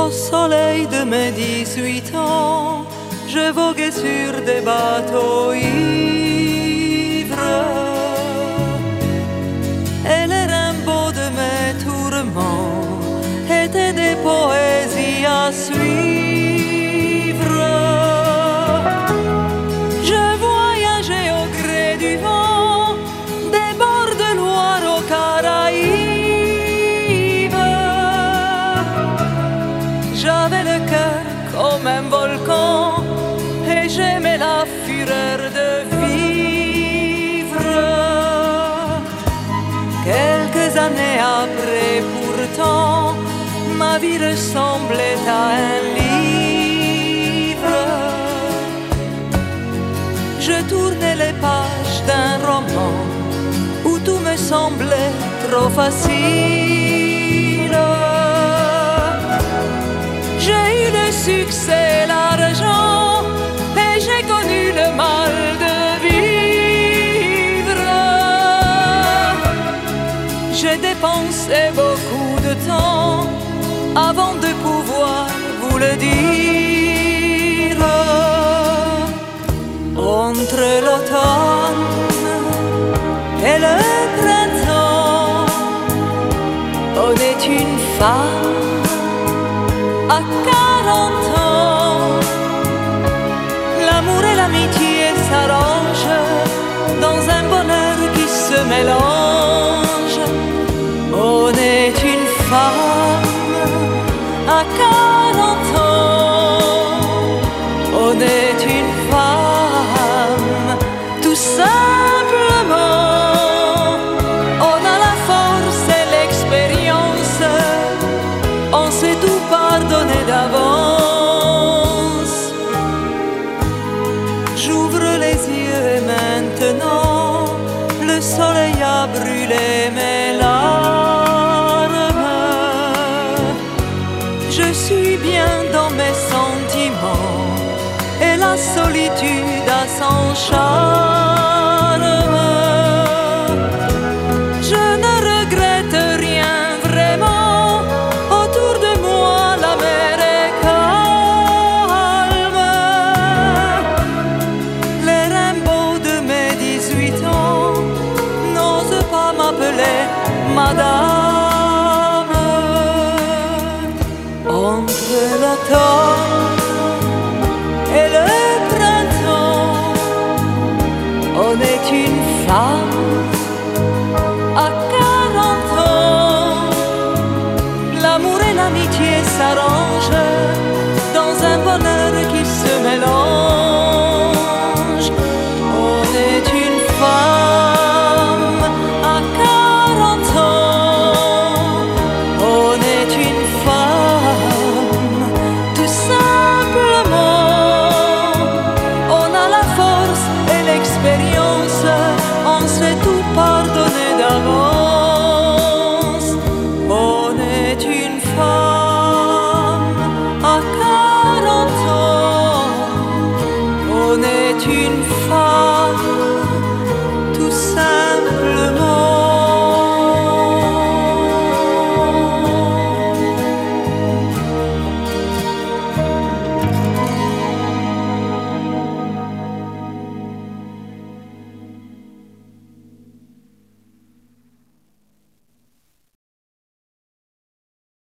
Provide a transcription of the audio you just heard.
Au soleil de mes 18 ans, je voguais sur des bateaux Quelques années après, pourtant, ma vie ressemblait à un livre. Je tournais les pages d'un roman où tout me semblait trop facile. Temps avant de pouvoir vous le dire. Entre l'automne et le printemps, on est une femme à 40 ans. À 40 ans. On est une femme tout simplement. On a la force et l'expérience. On sait tout pardonner d'avance. J'ouvre les yeux et maintenant le soleil a brûlé mes la solitude a son charme. Je ne regrette rien vraiment. Autour de moi, la mer est calme. Les rainbows de mes 18 ans n'osent pas m'appeler madame. Entre l'automne une